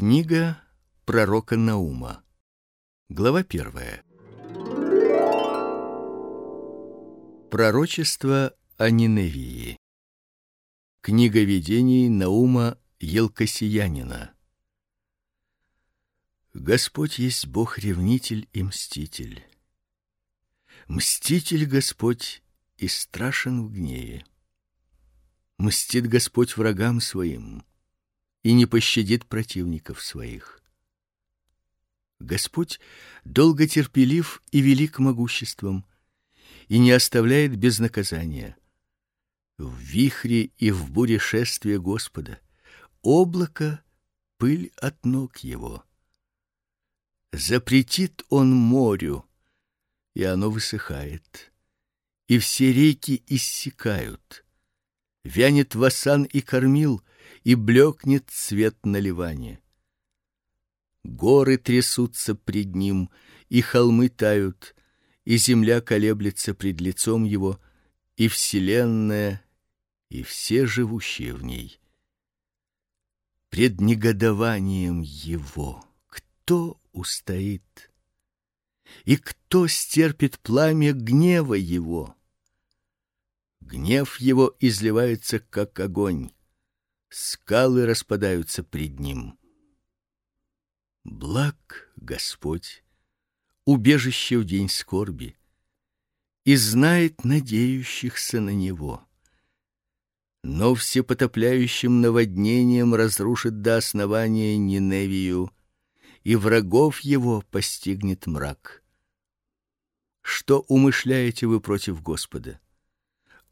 Книга пророка Наума. Глава первая. Пророчество о Ниневии. Книга видений Наума Елкосиянина. Господь есть Бог ревнитель и мститель. Мститель Господь и страшен в гневе. Мстит Господь врагам своим и не пощадит противников своих. Господь долго терпелив и велик могуществом и не оставляет без наказания. В вихре и в буре шествия Господа облако пыль от ног его. Запретит он морю, и оно высыхает, и все реки иссякают. Вянет васан и кормил, и блекнет цвет наливания. Горы трясутся пред ним, и холмы тают, и земля колеблется пред лицом его, и вселенная, и все живущие в ней. Пред негодованием его кто устоит? И кто стерпит пламя гнева его? Гнев его изливается как огонь скалы распадаются пред ним. Благ Господь, убежище в день скорби, и знает надеющихся на него. Но всепотопляющим наводнением разрушит до основания Ниневию, и врагов его постигнет мрак. Что умышляете вы против Господа?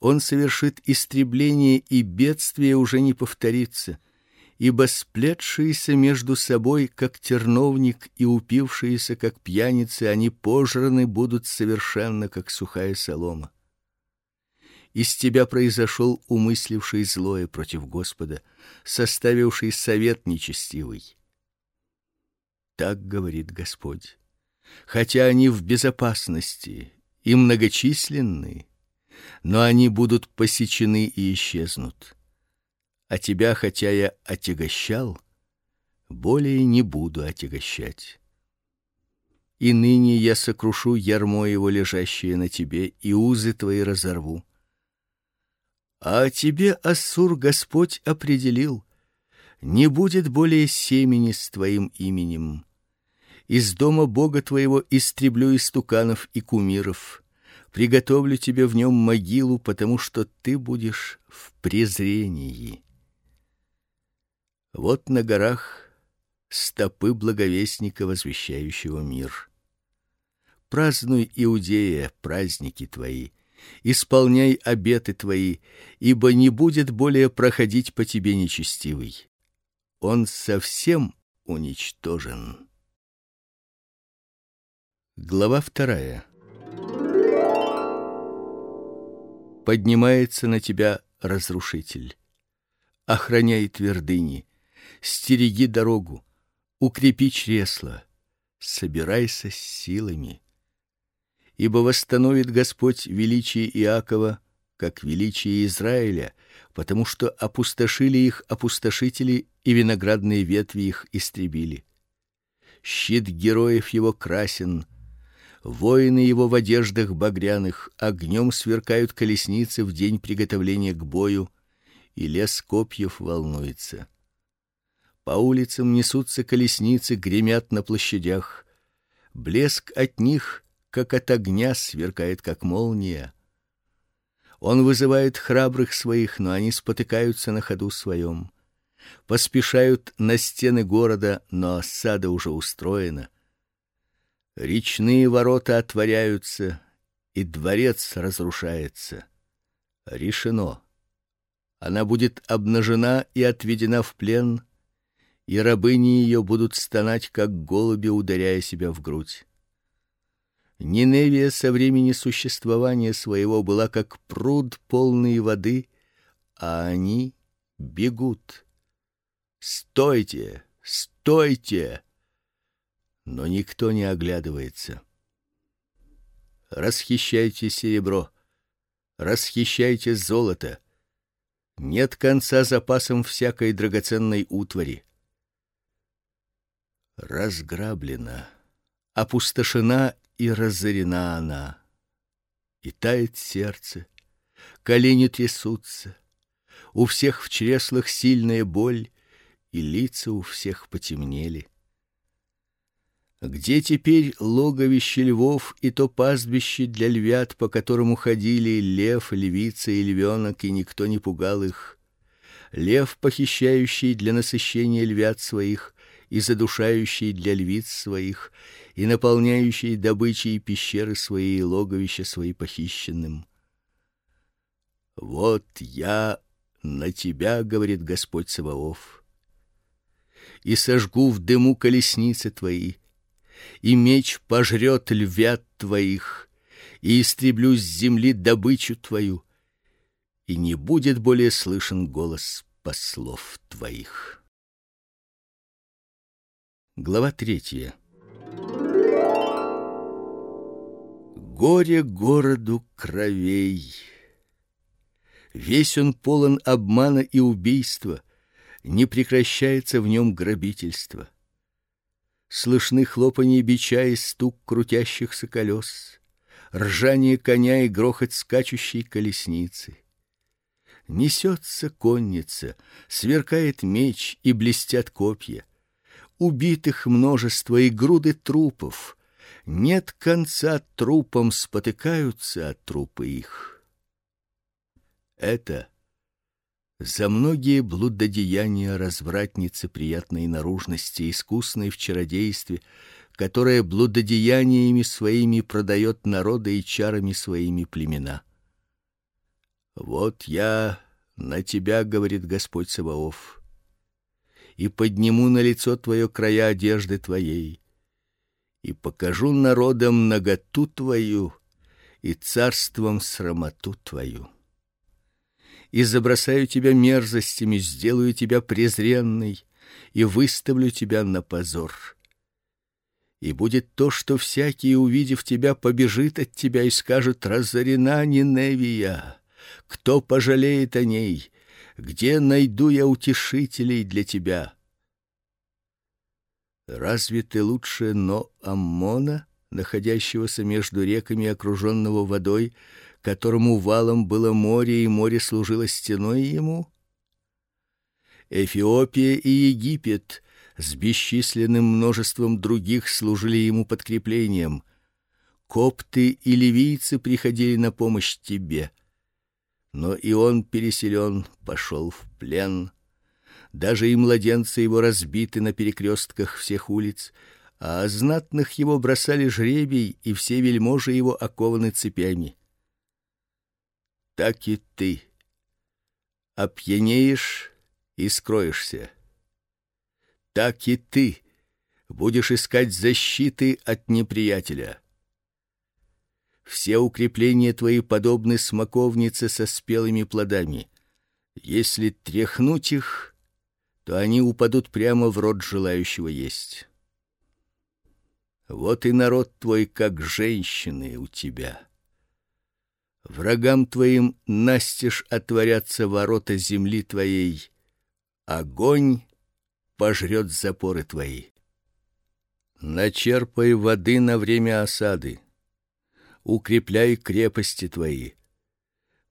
Он совершит истребление, и бедствие уже не повторится, ибо сплетшиеся между собой, как терновник, и упившиеся, как пьяницы, они пожраны будут совершенно, как сухая солома. Из тебя произошел умысливший злое против Господа, составивший совет нечестивый. Так говорит Господь. Хотя они в безопасности и многочисленны, но они будут посечены и исчезнут. А тебя, хотя я отягощал, более не буду отягощать. И ныне я сокрушу ярмо его лежащее на тебе, и узы твои разорву. А тебе Ассур Господь определил: не будет более семени с твоим именем. Из дома Бога твоего истреблю истуканов и кумиров приготовлю тебе в нем могилу, потому что ты будешь в презрении. Вот на горах стопы благовестника, возвещающего мир. Празднуй, Иудея, праздники твои, исполняй обеты твои, ибо не будет более проходить по тебе нечестивый. Он совсем уничтожен. Глава вторая поднимается на тебя разрушитель. Охраняй твердыни, стереги дорогу, укрепи чресла, собирайся с силами. Ибо восстановит Господь величие Иакова, как величие Израиля, потому что опустошили их опустошители и виноградные ветви их истребили. Щит героев его красен, Воины его в одеждах багряных, огнем сверкают колесницы в день приготовления к бою, и лес копьев волнуется. По улицам несутся колесницы, гремят на площадях. Блеск от них, как от огня, сверкает как молния. Он вызывает храбрых своих, но они спотыкаются на ходу своем. Поспешают на стены города, но осада уже устроена. Речные ворота отворяются, и дворец разрушается. Решено. Она будет обнажена и отведена в плен, и рабыни ее будут стонать как голуби, ударяя себя в грудь. Ниневия со времени существования своего была как пруд полный воды, а они бегут. Стойте, стойте! Но никто не оглядывается. Расхищайте серебро, расхищайте золото. Нет конца запасам всякой драгоценной утвари. разграблена, опустошена и разорена она. И тает сердце, колени трясутся, у всех в чреслах сильная боль, и лица у всех потемнели. Где теперь логовище львов и то пастбище для львят, по которому ходили лев, львица и львенок, и никто не пугал их? Лев, похищающий для насыщения львят своих, и задушающий для львиц своих, и наполняющий добычей пещеры свои и логовища свои похищенным. Вот я на тебя, говорит Господь Саваоф, и сожгу в дыму колесницы твои, и меч пожрет львят твоих, и истреблю с земли добычу твою, и не будет более слышен голос послов твоих. Глава третья. Горе городу кровей. Весь он полон обмана и убийства, не прекращается в нем грабительство. Слышны хлопанье бича и стук крутящихся колес, ржание коня и грохот скачущей колесницы. Несется конница, сверкает меч и блестят копья убитых множество и груды трупов. Нет конца трупам спотыкаются от трупы их. Это за многие блудодеяния развратницы приятной наружности, искусной в чародействе, которая блудодеяниями своими продает народы и чарами своими племена. Вот я на тебя, говорит Господь Саваоф, и подниму на лицо твое края одежды твоей, и покажу народам наготу твою и царством срамоту твою. И забросаю тебя мерзостями, сделаю тебя презренной и выставлю тебя на позор. И будет то, что всякий, увидев тебя, побежит от тебя и скажет: разорена Ниневия. Кто пожалеет о ней? Где найду я утешителей для тебя? Разве ты лучше но Аммона, находящегося между реками, окруженного водой, которому валом было море и море служило стеной ему? Эфиопия и Египет с бесчисленным множеством других служили ему подкреплением. Копты и ливийцы приходили на помощь тебе но и он переселен, пошел в плен. Даже и младенцы его разбиты на перекрестках всех улиц, а знатных его бросали жребий, и все вельможи его окованы цепями. Так и ты опьянеешь и скроешься. Так и ты будешь искать защиты от неприятеля. Все укрепления твои подобны смоковнице со спелыми плодами. Если тряхнуть их, то они упадут прямо в рот желающего есть. Вот и народ твой, как женщины у тебя. Врагам твоим настежь отворятся ворота земли твоей. Огонь пожрет запоры твои. Начерпай воды на время осады укрепляй крепости твои.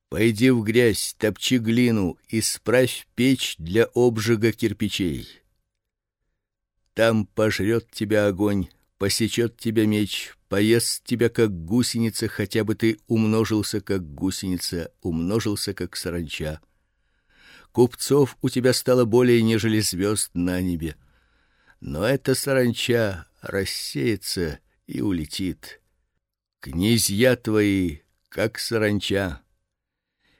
Пойди в грязь, топчи глину, и справь печь для обжига кирпичей. Там пожрет тебя огонь, посечет тебя меч, поест тебя как гусеница, хотя бы ты умножился как гусеница, умножился как саранча. Купцов у тебя стало более, нежели звезд на небе. Но эта саранча рассеется и улетит князья твои, как саранча,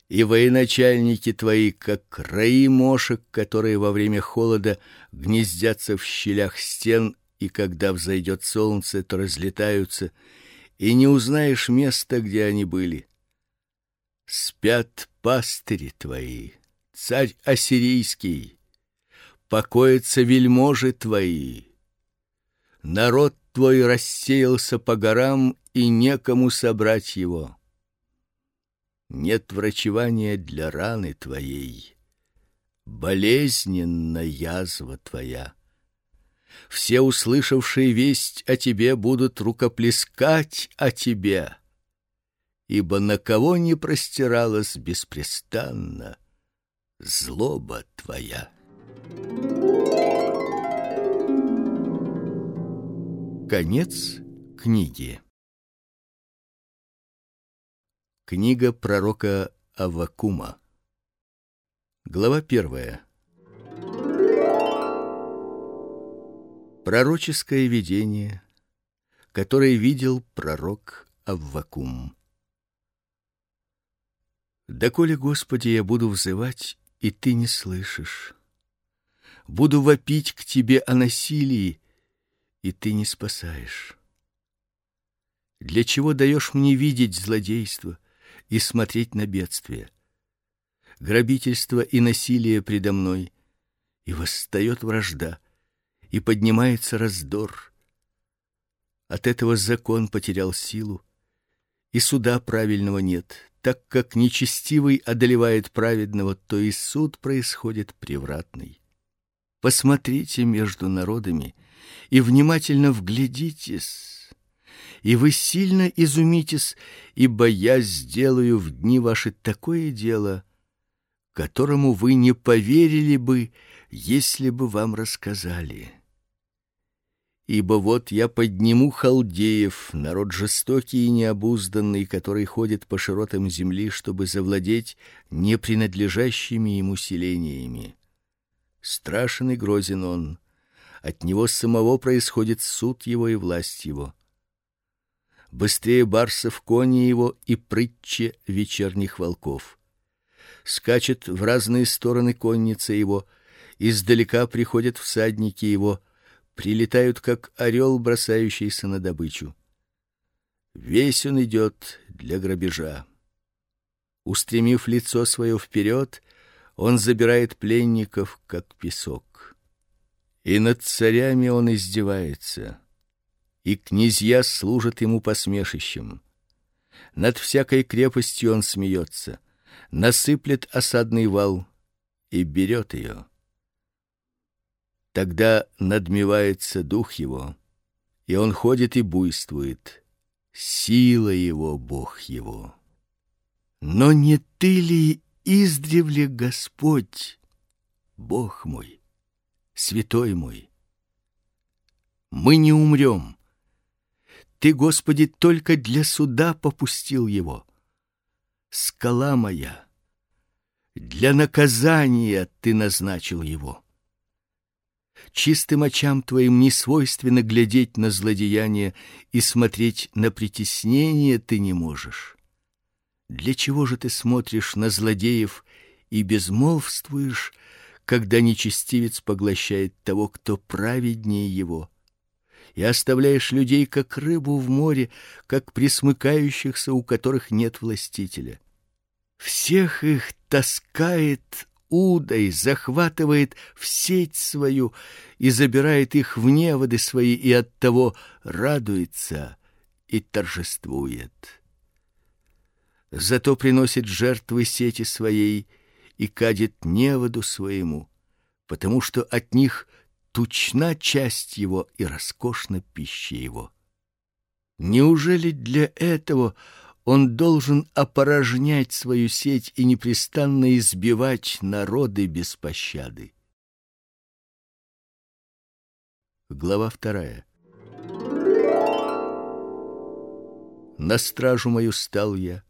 и военачальники твои, как раи мошек, которые во время холода гнездятся в щелях стен, и когда взойдет солнце, то разлетаются, и не узнаешь места, где они были. Спят пастыри твои, царь ассирийский, покоятся вельможи твои. Народ твой рассеялся по горам и некому собрать его. Нет врачевания для раны твоей, болезненна язва твоя. Все услышавшие весть о тебе будут рукоплескать о тебе, ибо на кого не простиралась беспрестанно злоба твоя. Конец книги. Книга пророка Аввакума. Глава первая. Пророческое видение, которое видел пророк Аввакум. Доколе, Господи, я буду взывать, и ты не слышишь. Буду вопить к тебе о насилии, и ты не спасаешь. Для чего даешь мне видеть злодейство и смотреть на бедствие? Грабительство и насилие предо мной, и восстает вражда, и поднимается раздор. От этого закон потерял силу, и суда правильного нет. Так как нечестивый одолевает праведного, то и суд происходит превратный. Посмотрите между народами и внимательно вглядитесь, и вы сильно изумитесь, ибо я сделаю в дни ваши такое дело, которому вы не поверили бы, если бы вам рассказали. Ибо вот я подниму халдеев, народ жестокий и необузданный, который ходит по широтам земли, чтобы завладеть не принадлежащими ему селениями. Страшен и грозен он, от него самого происходит суд его и власть его. Быстрее барсов кони его и прытче вечерних волков. Скачет в разные стороны конница его, издалека приходят всадники его, прилетают как орел, бросающийся на добычу. Весь он идет для грабежа. Устремив лицо свое вперед, он забирает пленников как песок. И над царями он издевается, и князья служат ему посмешищем. Над всякой крепостью он смеется, насыплет осадный вал и берет ее. Тогда надмевается дух его, и он ходит и буйствует. Сила его Бог его. Но не ты ли издревле Господь, Бог мой, святой мой? Мы не умрем. Ты, Господи, только для суда попустил его. Скала моя, для наказания ты назначил его. Чистым очам твоим не свойственно глядеть на злодеяние и смотреть на притеснение ты не можешь. Для чего же ты смотришь на злодеев и безмолвствуешь, когда нечестивец поглощает того, кто праведнее его? И оставляешь людей как рыбу в море, как присмыкающихся, у которых нет властителя. Всех их таскает удой захватывает в сеть свою и забирает их в неводы свои, и оттого радуется и торжествует. Зато приносит жертвы сети своей и кадит неводу своему, потому что от них тучна часть его и роскошна пища его. Неужели для этого он должен опорожнять свою сеть и непрестанно избивать народы без пощады. Глава вторая. На стражу мою стал я,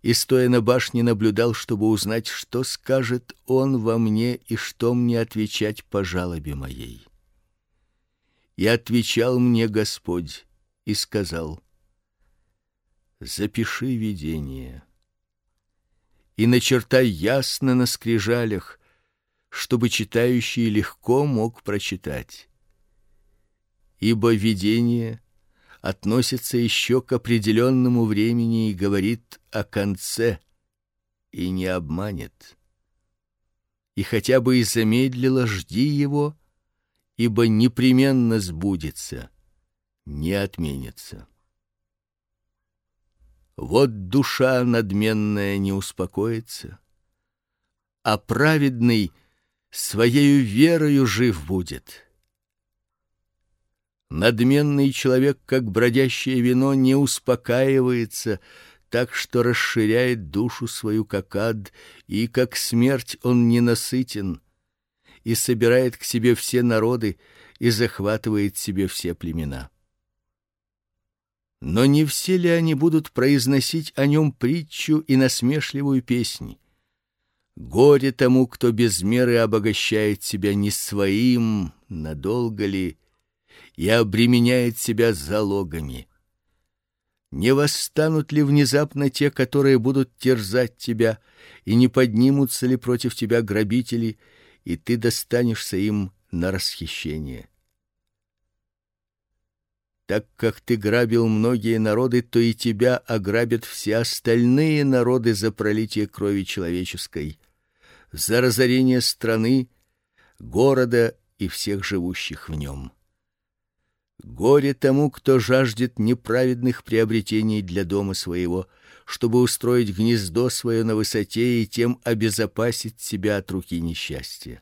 и стоя на башне наблюдал, чтобы узнать, что скажет он во мне и что мне отвечать по жалобе моей. И отвечал мне Господь и сказал: запиши видение и начертай ясно на скрижалях, чтобы читающий легко мог прочитать. Ибо видение относится еще к определенному времени и говорит о конце и не обманет. И хотя бы и замедлило, жди его, ибо непременно сбудется, не отменится. Вот душа надменная не успокоится, а праведный своею верою жив будет. Надменный человек, как бродящее вино, не успокаивается, так что расширяет душу свою как ад, и как смерть он ненасытен, и собирает к себе все народы и захватывает себе все племена. Но не все ли они будут произносить о нем притчу и насмешливую песнь? Горе тому, кто без меры обогащает себя не своим, надолго ли, и обременяет себя залогами. Не восстанут ли внезапно те, которые будут терзать тебя, и не поднимутся ли против тебя грабители, и ты достанешься им на расхищение? Так как ты грабил многие народы, то и тебя ограбят все остальные народы за пролитие крови человеческой, за разорение страны, города и всех живущих в нем. Горе тому, кто жаждет неправедных приобретений для дома своего, чтобы устроить гнездо свое на высоте и тем обезопасить себя от руки несчастья.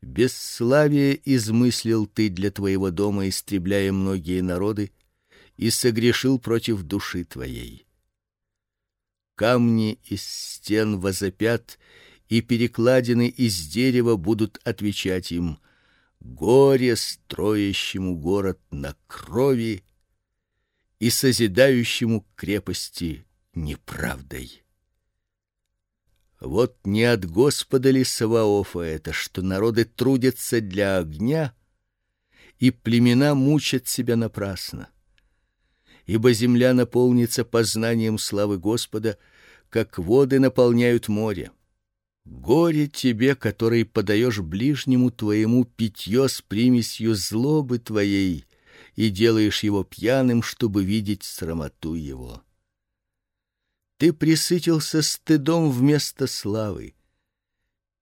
Бесславие измыслил ты для твоего дома, истребляя многие народы, и согрешил против души твоей. Камни из стен возопят, и перекладины из дерева будут отвечать им: горе строящему город на крови и созидающему крепости неправдой. Вот не от Господа ли Саваофа это, что народы трудятся для огня, и племена мучат себя напрасно. Ибо земля наполнится познанием славы Господа, как воды наполняют море. Горе тебе, который подаешь ближнему твоему питье с примесью злобы твоей и делаешь его пьяным, чтобы видеть срамоту его. Ты присытился стыдом вместо славы.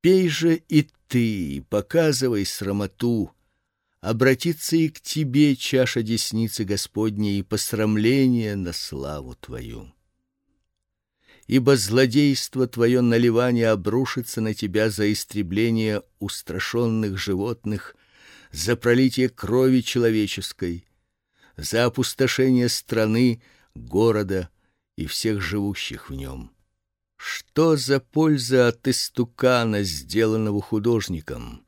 Пей же и ты, показывай срамоту. Обратится и к тебе чаша десницы Господней и посрамление на славу твою ибо злодейство твое наливание обрушится на тебя за истребление устрашенных животных, за пролитие крови человеческой, за опустошение страны, города и всех живущих в нем. Что за польза от истукана, сделанного художником,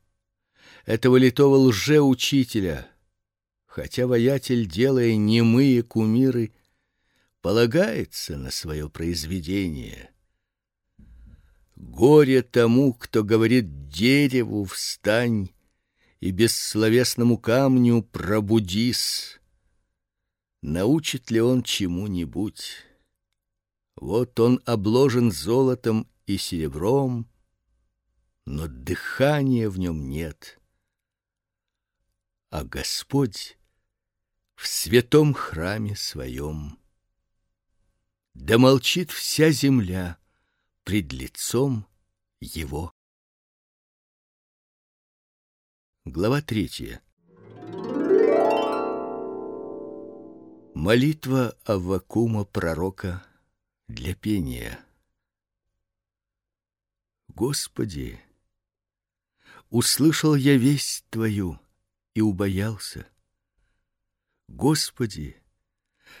этого литого лжеучителя, хотя воятель, делая немые кумиры, полагается на свое произведение. Горе тому, кто говорит дереву встань и бессловесному камню пробудись. Научит ли он чему-нибудь? Вот он обложен золотом и серебром, но дыхания в нем нет. А Господь в святом храме своем да молчит вся земля пред лицом его. Глава третья. Молитва Аввакума пророка для пения. Господи, услышал я весть твою и убоялся. Господи,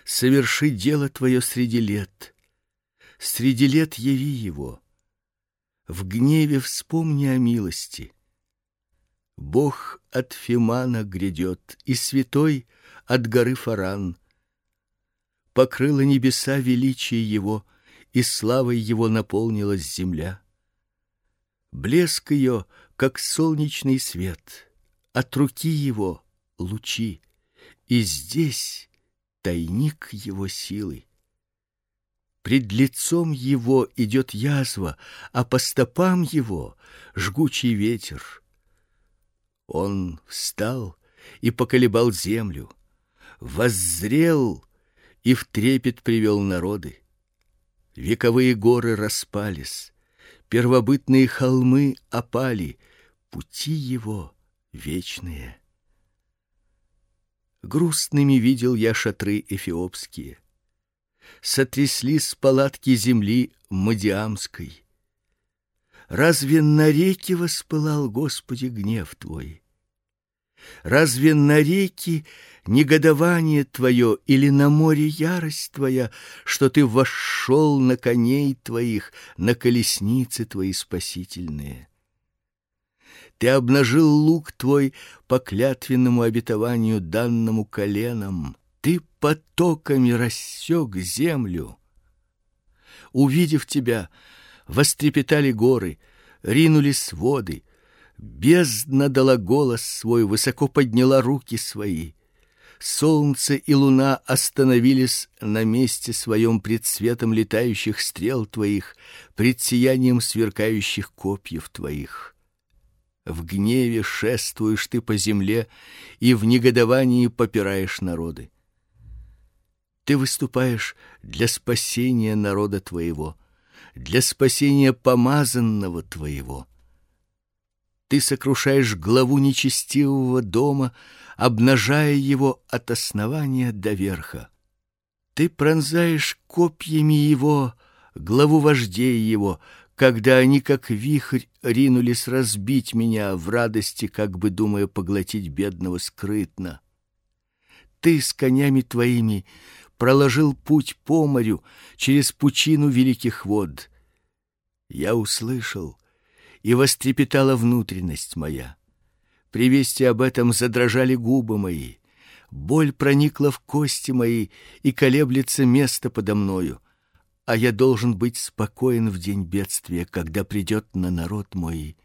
соверши дело твое среди лет. Среди лет яви его. В гневе вспомни о милости. Бог от Фимана грядет, и святой от горы Фаран. Покрыла небеса величие его, и славой его наполнилась земля. Блеск ее, как солнечный свет, от руки его лучи, и здесь тайник его силы. Пред лицом его идет язва, а по стопам его жгучий ветер. Он встал и поколебал землю, воззрел и в трепет привел народы. Вековые горы распались, первобытные холмы опали, пути его вечные. Грустными видел я шатры эфиопские. Сотряслись палатки земли Мадиамской. Разве на реке воспылал, Господи, гнев Твой? Разве на реки негодование твое или на море ярость твоя, что ты вошел на коней твоих, на колесницы твои спасительные? Ты обнажил лук твой по клятвенному обетованию данному коленам. Ты потоками рассек землю. Увидев тебя, вострепетали горы, ринулись воды. Бездна дала голос свой, высоко подняла руки свои. Солнце и луна остановились на месте своем пред светом летающих стрел твоих, пред сиянием сверкающих копьев твоих. В гневе шествуешь ты по земле и в негодовании попираешь народы. Ты выступаешь для спасения народа твоего, для спасения помазанного твоего. Ты сокрушаешь главу нечестивого дома, обнажая его от основания до верха. Ты пронзаешь копьями его главу вождей его, когда они как вихрь ринулись разбить меня в радости, как бы думая поглотить бедного скрытно. Ты с конями твоими проложил путь по морю через пучину великих вод. Я услышал, и вострепетала внутренность моя. При вести об этом задрожали губы мои. Боль проникла в кости мои, и колеблется место подо мною а я должен быть спокоен в день бедствия, когда придет на народ мой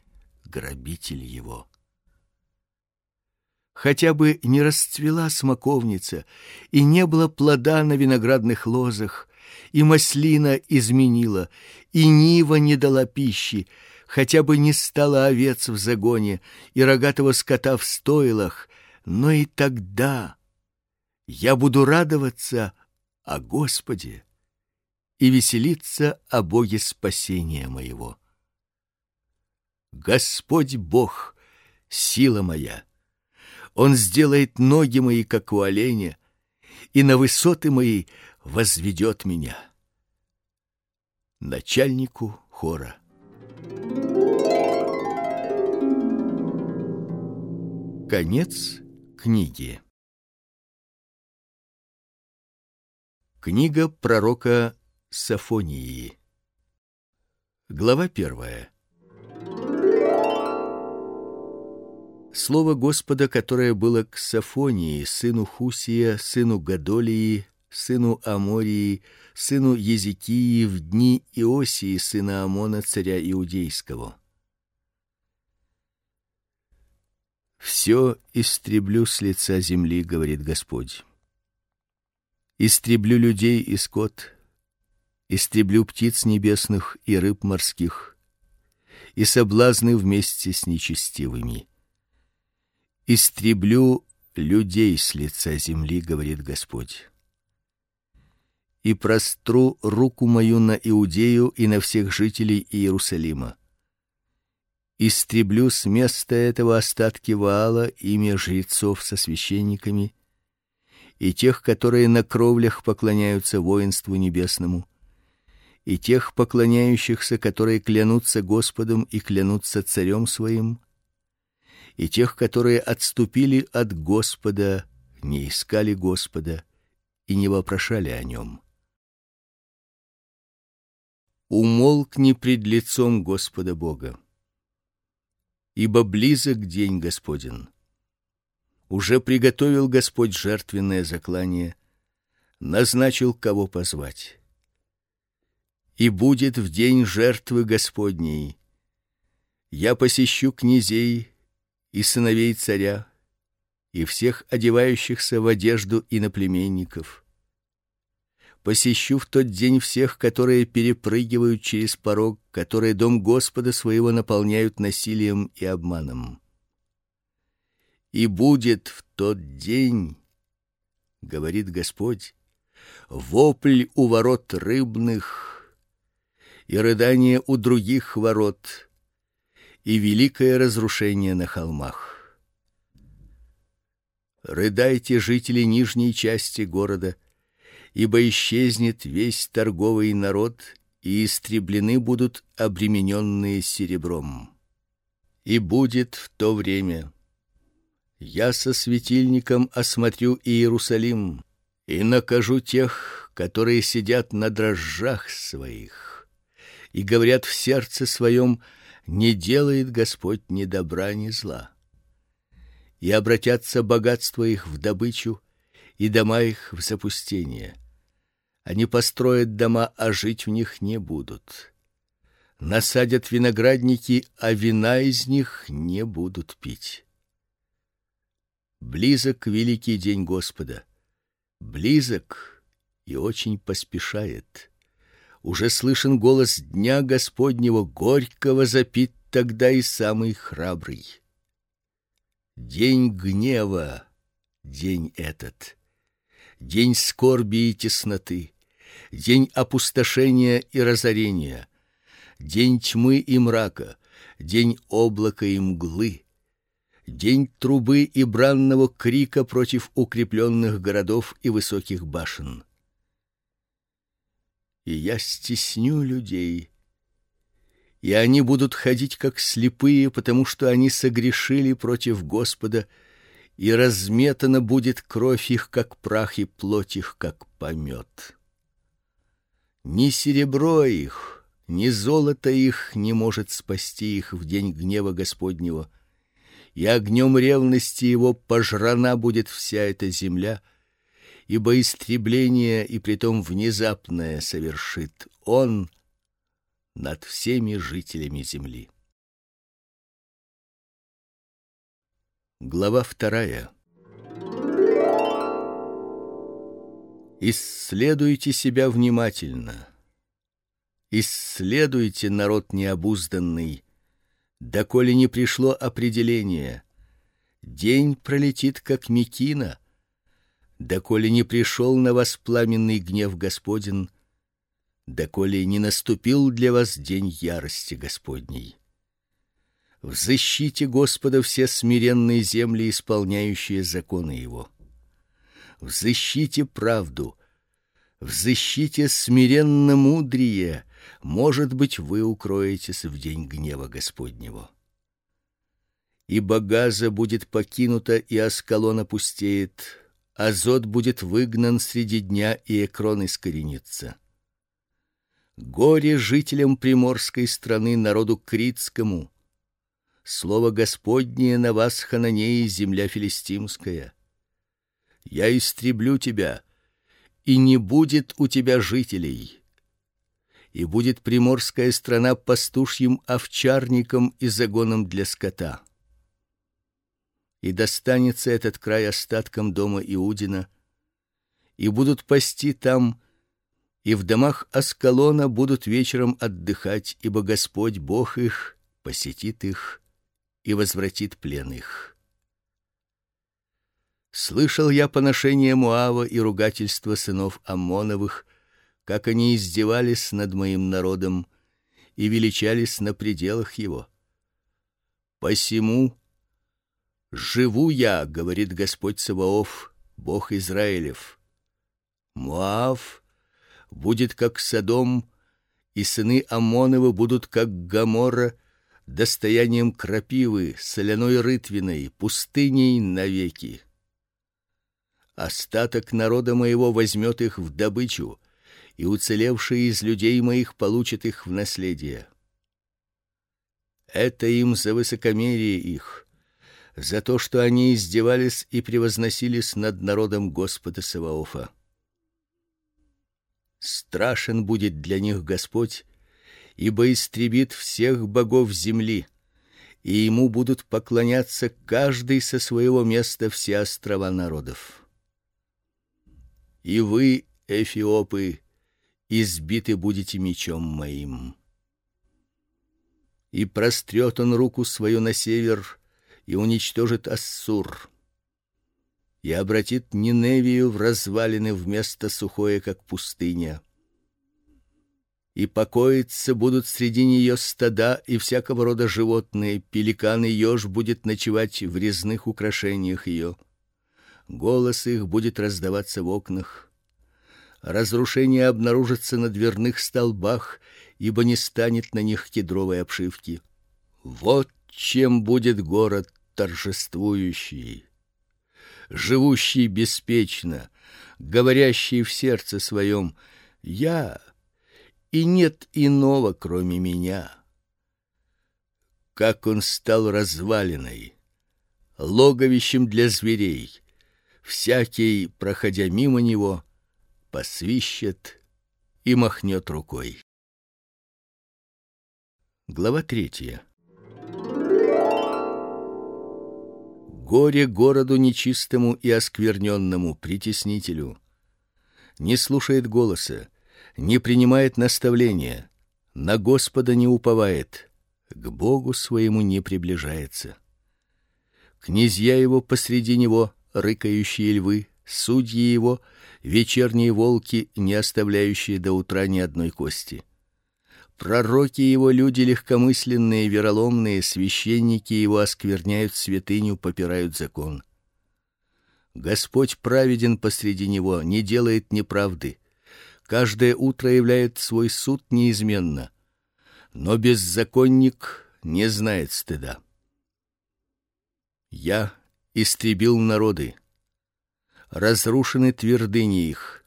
грабитель его. Хотя бы не расцвела смоковница, и не было плода на виноградных лозах, и маслина изменила, и нива не дала пищи, хотя бы не стало овец в загоне и рогатого скота в стойлах, но и тогда я буду радоваться о Господе и веселиться о Боге спасения моего. Господь Бог, сила моя, Он сделает ноги мои, как у оленя, и на высоты мои возведет меня. Начальнику хора. Конец книги. Книга пророка Сафонии. Глава первая. Слово Господа, которое было к Сафонии, сыну Хусия, сыну Гадолии, сыну Амории, сыну Езекии в дни Иосии, сына Амона, царя иудейского. Все истреблю с лица земли, говорит Господь. Истреблю людей и скот, истреблю птиц небесных и рыб морских, и соблазны вместе с нечестивыми. Истреблю людей с лица земли, говорит Господь. И простру руку мою на Иудею и на всех жителей Иерусалима. Истреблю с места этого остатки Ваала, имя жрецов со священниками и тех, которые на кровлях поклоняются воинству небесному и тех поклоняющихся, которые клянутся Господом и клянутся царем своим, и тех, которые отступили от Господа, не искали Господа и не вопрошали о нем. Умолкни пред лицом Господа Бога, ибо близок день Господень. Уже приготовил Господь жертвенное заклание, назначил кого позвать и будет в день жертвы Господней. Я посещу князей и сыновей царя и всех одевающихся в одежду иноплеменников. Посещу в тот день всех, которые перепрыгивают через порог, которые дом Господа своего наполняют насилием и обманом. И будет в тот день, говорит Господь, вопль у ворот рыбных и рыдание у других ворот, и великое разрушение на холмах. Рыдайте, жители нижней части города, ибо исчезнет весь торговый народ, и истреблены будут обремененные серебром. И будет в то время Я со светильником осмотрю Иерусалим и накажу тех, которые сидят на дрожжах своих и говорят в сердце своем: не делает Господь ни добра, ни зла. И обратятся богатства их в добычу, и дома их в запустение. Они построят дома, а жить в них не будут. Насадят виноградники, а вина из них не будут пить. Близок великий день Господа. Близок и очень поспешает. Уже слышен голос дня Господнего, горького запит тогда и самый храбрый. День гнева, день этот, день скорби и тесноты, день опустошения и разорения, день тьмы и мрака, день облака и мглы, день трубы и бранного крика против укрепленных городов и высоких башен. И я стесню людей, и они будут ходить как слепые, потому что они согрешили против Господа, и разметана будет кровь их, как прах, и плоть их, как помет. Ни серебро их, ни золото их не может спасти их в день гнева Господнего. И огнем ревности его пожрана будет вся эта земля, ибо истребление и притом внезапное совершит он над всеми жителями земли. Глава вторая. Исследуйте себя внимательно. Исследуйте народ необузданный, доколе не пришло определение. День пролетит как мекина, доколе не пришел на вас пламенный гнев Господень, доколе не наступил для вас день ярости Господней. Взыщите Господа все смиренные земли, исполняющие законы его взыщите правду, взыщите смиренно мудрее, может быть, вы укроетесь в день гнева Господнего. И Газа будет покинута, и Аскалон опустеет, Азот будет выгнан среди дня, и Экрон искоренится. Горе жителям приморской страны, народу критскому. Слово Господнее на вас, хананеи, земля филистимская я истреблю тебя, и не будет у тебя жителей. И будет приморская страна пастушьим овчарником и загоном для скота. И достанется этот край остаткам дома Иудина, и будут пасти там, и в домах Аскалона будут вечером отдыхать, ибо Господь Бог их посетит их и возвратит плен их. Слышал я поношение Муава и ругательства сынов Аммоновых, как они издевались над моим народом и величались на пределах его. Посему живу я, говорит Господь Саваоф, Бог Израилев. Муав будет как Содом, и сыны Аммоновы будут как Гоморра, достоянием крапивы, соляной рытвиной, пустыней навеки остаток народа моего возьмет их в добычу, и уцелевшие из людей моих получат их в наследие. Это им за высокомерие их, за то, что они издевались и превозносились над народом Господа Саваофа. Страшен будет для них Господь, ибо истребит всех богов земли, и ему будут поклоняться каждый со своего места все острова народов и вы, эфиопы, избиты будете мечом моим. И прострет он руку свою на север и уничтожит Ассур. И обратит Ниневию в развалины вместо сухое, как пустыня. И покоиться будут среди нее стада и всякого рода животные, пеликан и еж будет ночевать в резных украшениях ее голос их будет раздаваться в окнах. Разрушение обнаружится на дверных столбах, ибо не станет на них кедровой обшивки. Вот чем будет город торжествующий, живущий беспечно, говорящий в сердце своем: я и нет иного, кроме меня. Как он стал развалиной, логовищем для зверей. Всякий, проходя мимо него, посвищет и махнет рукой. Глава третья. Горе городу нечистому и оскверненному, притеснителю. Не слушает голоса, не принимает наставления, на Господа не уповает, к Богу своему не приближается. Князья его посреди него, рыкающие львы, судьи его, вечерние волки, не оставляющие до утра ни одной кости. Пророки его люди легкомысленные, вероломные, священники его оскверняют святыню, попирают закон. Господь праведен посреди него, не делает неправды каждое утро являет свой суд неизменно, но беззаконник не знает стыда. Я истребил народы, разрушены твердыни их,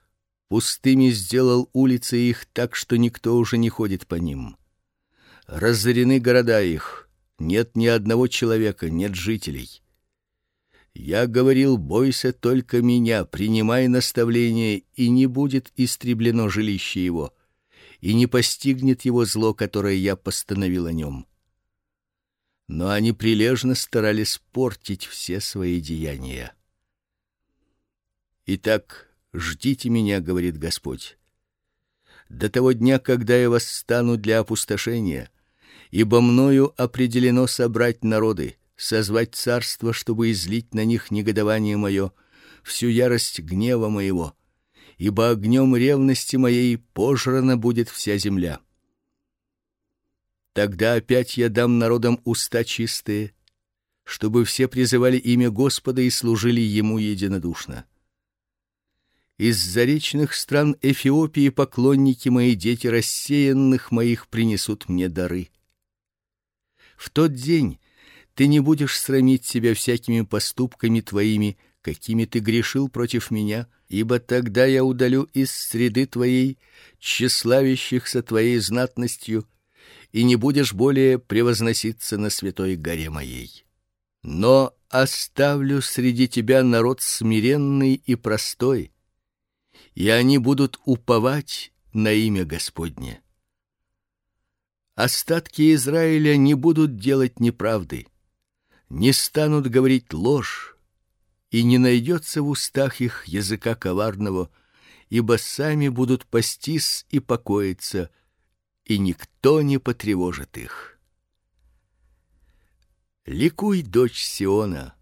пустыми сделал улицы их так, что никто уже не ходит по ним. Разорены города их, нет ни одного человека, нет жителей. Я говорил: бойся только меня, принимай наставление, и не будет истреблено жилище его, и не постигнет его зло, которое я постановил о нем. Но они прилежно старались портить все свои деяния. Итак, ждите меня, говорит Господь. До того дня, когда я восстану для опустошения, ибо мною определено собрать народы созвать царство, чтобы излить на них негодование мое, всю ярость гнева моего, ибо огнем ревности моей пожрана будет вся земля. Тогда опять я дам народам уста чистые, чтобы все призывали имя Господа и служили ему единодушно. Из заречных стран Эфиопии поклонники мои, дети рассеянных моих принесут мне дары. В тот день ты не будешь срамить себя всякими поступками твоими, какими ты грешил против меня, ибо тогда я удалю из среды твоей тщеславящихся твоей знатностью, и не будешь более превозноситься на святой горе моей. Но оставлю среди тебя народ смиренный и простой, и они будут уповать на имя Господне. Остатки Израиля не будут делать неправды не станут говорить ложь, и не найдется в устах их языка коварного, ибо сами будут пастись и покоиться, и никто не потревожит их. Ликуй, дочь Сиона,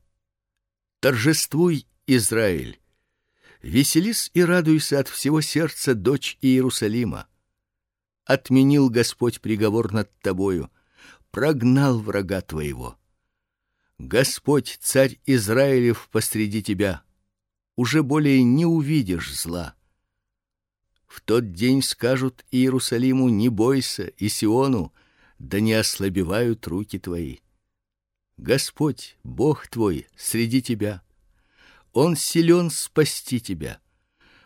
торжествуй, Израиль, веселись и радуйся от всего сердца, дочь Иерусалима. Отменил Господь приговор над тобою, прогнал врага твоего. Господь, царь Израилев, посреди тебя. Уже более не увидишь зла. В тот день скажут Иерусалиму: не бойся, и Сиону: да не ослабевают руки твои. Господь, Бог твой, среди тебя. Он силен спасти тебя.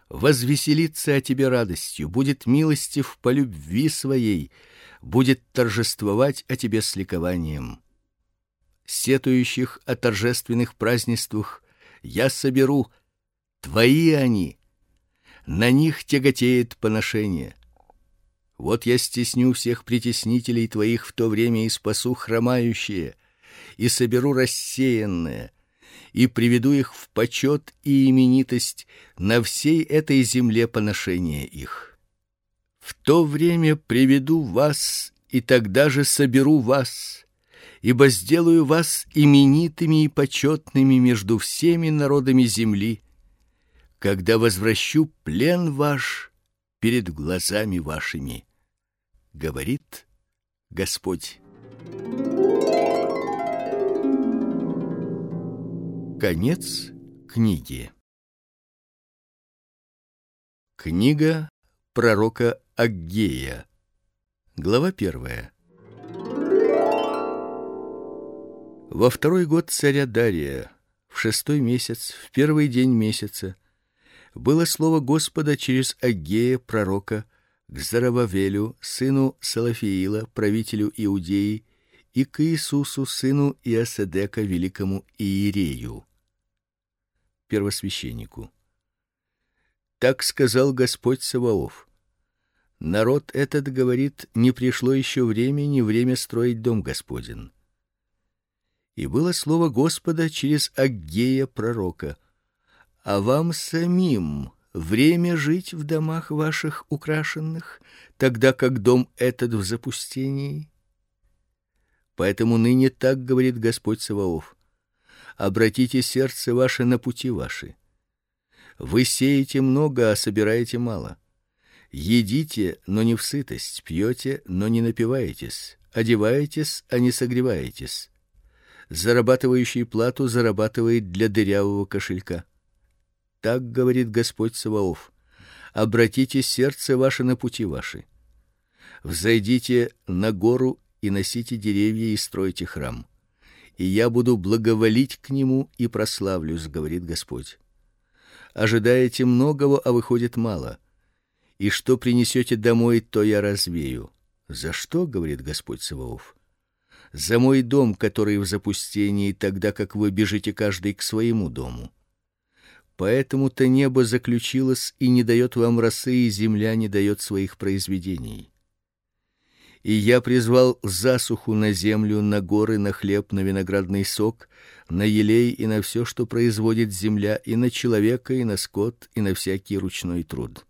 Возвеселится о тебе радостью, будет милостив по любви своей, будет торжествовать о тебе с ликованием сетующих о торжественных празднествах, я соберу твои они. На них тяготеет поношение. Вот я стесню всех притеснителей твоих в то время и спасу хромающие, и соберу рассеянные, и приведу их в почет и именитость на всей этой земле поношения их. В то время приведу вас, и тогда же соберу вас ибо сделаю вас именитыми и почетными между всеми народами земли, когда возвращу плен ваш перед глазами вашими, говорит Господь. Конец книги. Книга пророка Аггея. Глава первая. Во второй год царя Дария, в шестой месяц, в первый день месяца, было слово Господа через Агея пророка к Зарававелю, сыну Салафиила, правителю Иудеи, и к Иисусу, сыну Иосадека, великому иерею, первосвященнику. Так сказал Господь Саваоф: Народ этот говорит: не пришло еще время, не время строить дом Господень. И было слово Господа через Аггея пророка: а вам самим время жить в домах ваших украшенных, тогда как дом этот в запустении. Поэтому ныне так говорит Господь Саваоф: обратите сердце ваше на пути ваши. Вы сеете много, а собираете мало. Едите, но не в сытость, пьете, но не напиваетесь, одеваетесь, а не согреваетесь. Зарабатывающий плату зарабатывает для дырявого кошелька. Так говорит Господь Саваоф: обратите сердце ваше на пути ваши. Взойдите на гору и носите деревья и стройте храм. И я буду благоволить к нему и прославлюсь, говорит Господь. Ожидаете многого, а выходит мало. И что принесете домой, то я развею. За что, говорит Господь Саваоф? За мой дом, который в запустении, тогда как вы бежите каждый к своему дому. Поэтому-то небо заключилось и не дает вам росы, и земля не дает своих произведений. И я призвал засуху на землю, на горы, на хлеб, на виноградный сок, на елей и на все, что производит земля, и на человека, и на скот, и на всякий ручной труд.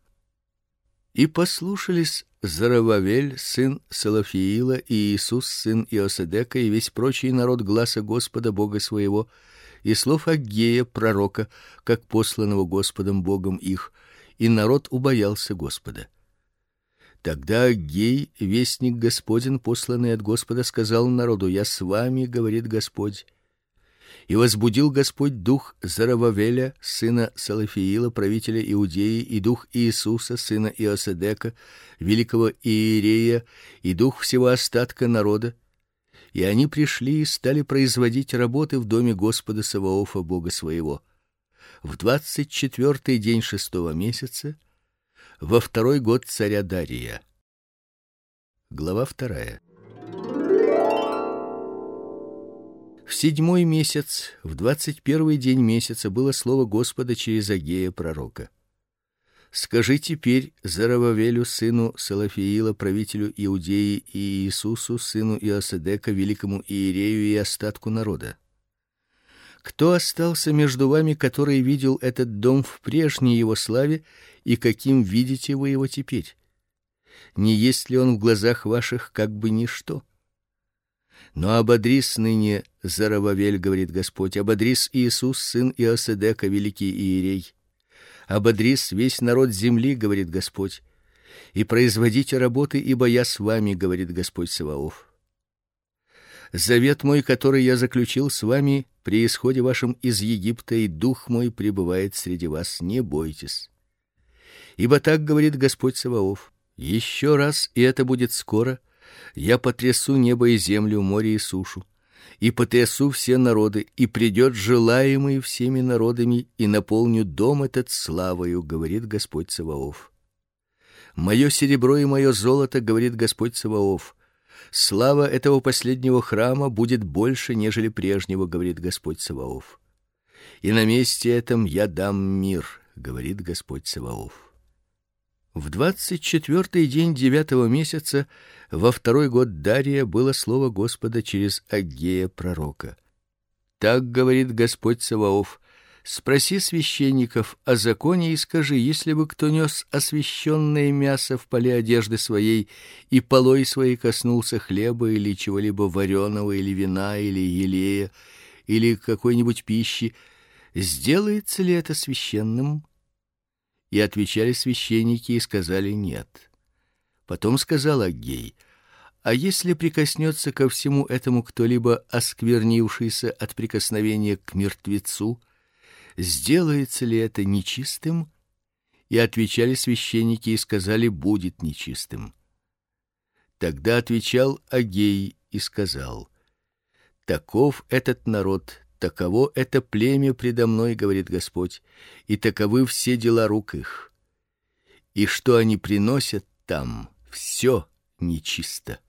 И послушались Зарававель, сын Салафиила, и Иисус, сын Иосадека, и весь прочий народ гласа Господа Бога своего, и слов Аггея пророка, как посланного Господом Богом их, и народ убоялся Господа. Тогда Аггей, вестник Господин, посланный от Господа, сказал народу: "Я с вами, говорит Господь". И возбудил Господь дух Зарававеля, сына Салафиила, правителя Иудеи, и дух Иисуса, сына Иосадека, великого иерея, и дух всего остатка народа, и они пришли и стали производить работы в доме Господа Саваофа Бога своего. В двадцать четвертый день шестого месяца, во второй год царя Дария. Глава вторая. В седьмой месяц, в двадцать первый день месяца было слово Господа через Агея пророка. Скажи теперь Зарававелю сыну Салафиила, правителю Иудеи, и Иисусу сыну Иосадека, великому иерею и остатку народа: Кто остался между вами, который видел этот дом в прежней его славе, и каким видите вы его теперь? Не есть ли он в глазах ваших как бы ничто? Но ободрис ныне Зарававель, говорит Господь, ободрис Иисус сын Иосадека, великий иерей ободрис весь народ земли, говорит Господь, и производите работы, ибо я с вами, говорит Господь Саваоф. Завет мой, который я заключил с вами при исходе вашем из Египта, и дух мой пребывает среди вас, не бойтесь. Ибо так говорит Господь Саваоф: еще раз, и это будет скоро, я потрясу небо и землю, море и сушу и потрясу все народы, и придет желаемый всеми народами, и наполню дом этот славою, говорит Господь Саваоф. Мое серебро и мое золото, говорит Господь Саваоф. Слава этого последнего храма будет больше, нежели прежнего, говорит Господь Саваоф. И на месте этом я дам мир, говорит Господь Саваоф. В двадцать четвертый день девятого месяца во второй год Дария было слово Господа через Агея пророка. Так говорит Господь Саваоф: Спроси священников о законе и скажи: если бы кто нес освященное мясо в поле одежды своей и полой своей коснулся хлеба или чего-либо вареного или вина или елея или какой-нибудь пищи, сделается ли это священным? И отвечали священники и сказали: нет. Потом сказал Аггей: а если прикоснется ко всему этому кто-либо осквернившийся от прикосновения к мертвецу, сделается ли это нечистым? И отвечали священники и сказали: будет нечистым. Тогда отвечал Агей и сказал: Таков этот народ, Таково это племя предо мной, говорит Господь, и таковы все дела рук их. И что они приносят там, все нечисто.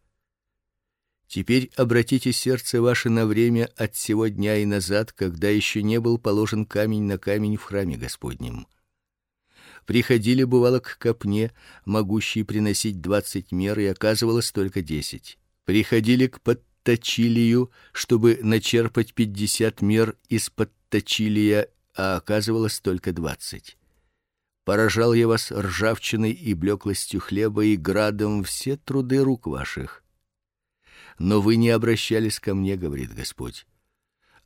Теперь обратите сердце ваше на время от сего дня и назад, когда еще не был положен камень на камень в храме Господнем. Приходили бывало к копне, могущей приносить двадцать мер, и оказывалось только десять. Приходили к подточилию, чтобы начерпать пятьдесят мер из подточилия, а оказывалось только двадцать. Поражал я вас ржавчиной и блеклостью хлеба и градом все труды рук ваших но вы не обращались ко мне, говорит Господь.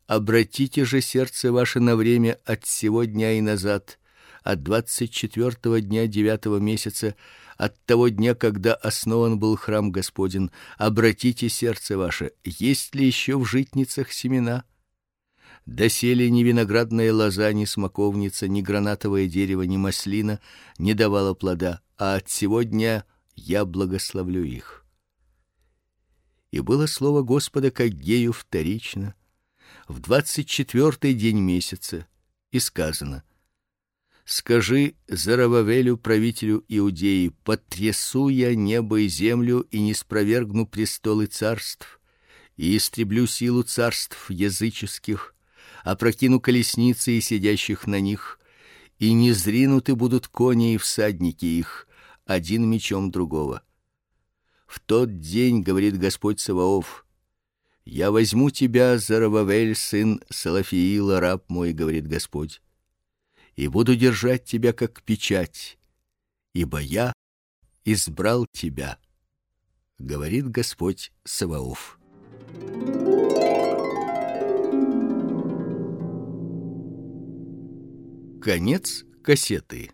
Обратите же сердце ваше на время от сего дня и назад, от двадцать четвертого дня девятого месяца, от того дня, когда основан был храм Господень. Обратите сердце ваше, есть ли еще в житницах семена? Досели ни виноградная лоза, ни смоковница, ни гранатовое дерево, ни маслина не давало плода, а от сего дня я благословлю их и было слово Господа к Агею вторично в двадцать четвертый день месяца, и сказано: Скажи Зарававелю, правителю Иудеи: потрясу я небо и землю и не спровергну престолы царств, и истреблю силу царств языческих, опрокину колесницы и сидящих на них, и не зринуты будут кони и всадники их, один мечом другого в тот день, говорит Господь Саваоф, я возьму тебя, Зарававель, сын Салафиила, раб мой, говорит Господь, и буду держать тебя как печать, ибо я избрал тебя, говорит Господь Саваоф. Конец кассеты.